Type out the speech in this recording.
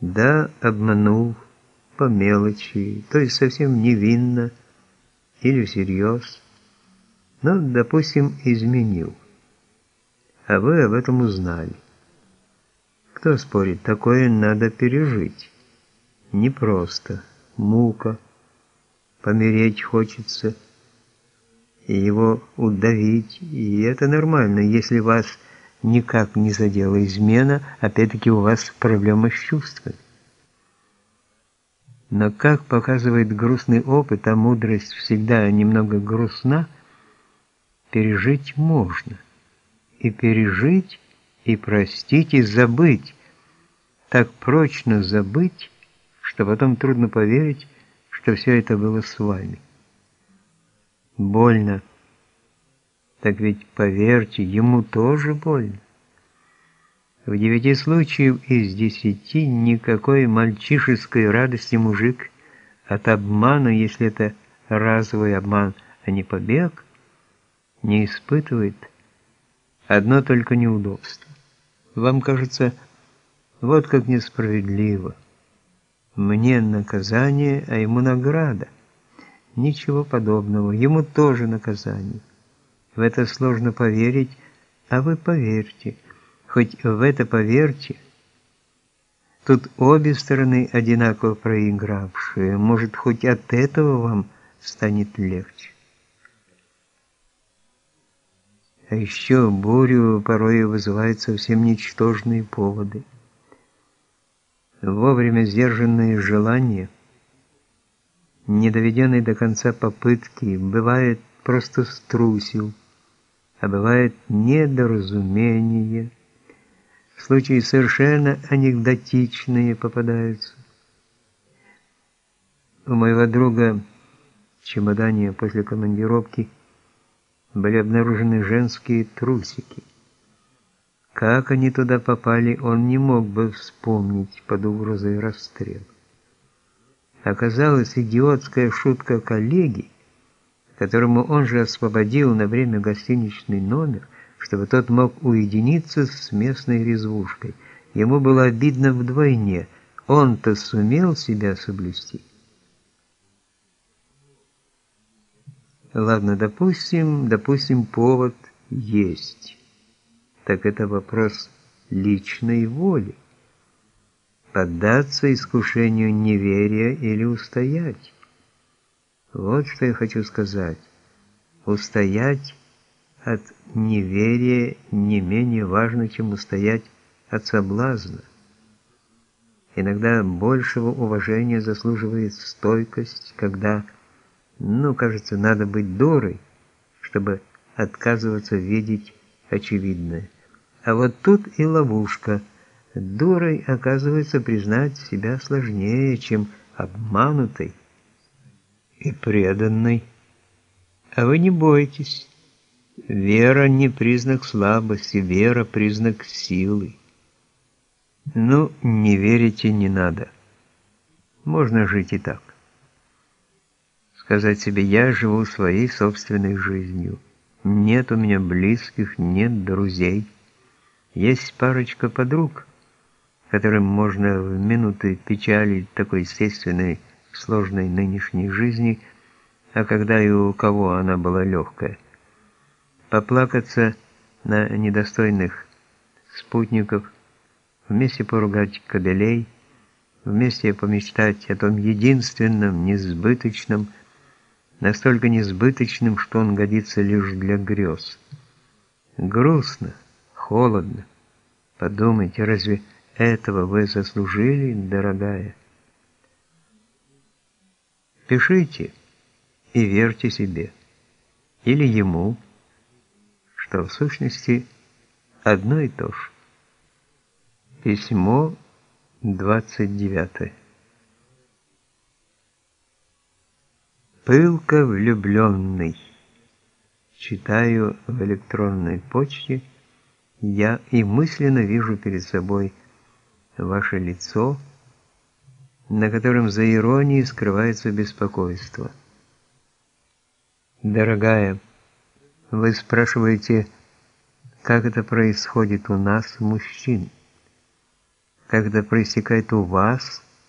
Да, обманул по мелочи, то есть совсем невинно или всерьез, но, допустим, изменил. А вы об этом узнали. Кто спорит, такое надо пережить. Непросто, мука, помереть хочется, и его удавить, и это нормально, если вас никак не задела измена, опять-таки у вас проблема с чувствами. Но как показывает грустный опыт, а мудрость всегда немного грустна, пережить можно. И пережить, и простить, и забыть. Так прочно забыть, что потом трудно поверить, что все это было с вами. Больно. Так ведь, поверьте, ему тоже больно. В девяти случаев из десяти никакой мальчишеской радости мужик от обмана, если это разовый обман, а не побег, не испытывает одно только неудобство. Вам кажется, вот как несправедливо. Мне наказание, а ему награда. Ничего подобного, ему тоже наказание. В это сложно поверить, а вы поверьте – Хоть в это поверьте, тут обе стороны одинаково проигравшие. Может, хоть от этого вам станет легче. А еще бурю порой вызывают совсем ничтожные поводы. Вовремя сдержанные желания, недоведенные до конца попытки, бывает просто струсил, а бывает недоразумение – случаи совершенно анекдотичные попадаются. У моего друга в чемодане после командировки были обнаружены женские трусики. Как они туда попали, он не мог бы вспомнить под угрозой расстрела. Оказалась идиотская шутка коллеги, которому он же освободил на время гостиничный номер, чтобы тот мог уединиться с местной резвушкой. Ему было обидно вдвойне. Он-то сумел себя соблюсти. Ладно, допустим, допустим, повод есть. Так это вопрос личной воли. Поддаться искушению неверия или устоять. Вот что я хочу сказать. Устоять от неверия не менее важно, чем устоять от соблазна. Иногда большего уважения заслуживает стойкость, когда, ну, кажется, надо быть дурой, чтобы отказываться видеть очевидное. А вот тут и ловушка. Дурой, оказывается, признать себя сложнее, чем обманутой и преданной. А вы не бойтесь. Вера не признак слабости, вера признак силы. Ну, не верите не надо. Можно жить и так. Сказать себе, я живу своей собственной жизнью. Нет у меня близких, нет друзей. Есть парочка подруг, которым можно в минуты печали такой естественной, сложной нынешней жизни, а когда и у кого она была легкая поплакаться на недостойных спутников, вместе поругать кобелей, вместе помечтать о том единственном, несбыточном, настолько несбыточным, что он годится лишь для грез. Грустно, холодно. Подумайте, разве этого вы заслужили, дорогая? Пишите и верьте себе. Или ему, что в сущности одно и то же. Письмо 29. Пылко влюбленный. Читаю в электронной почте, я и мысленно вижу перед собой ваше лицо, на котором за иронией скрывается беспокойство. Дорогая, вы спрашиваете, как это происходит у нас, мужчин? когда проистекает у вас,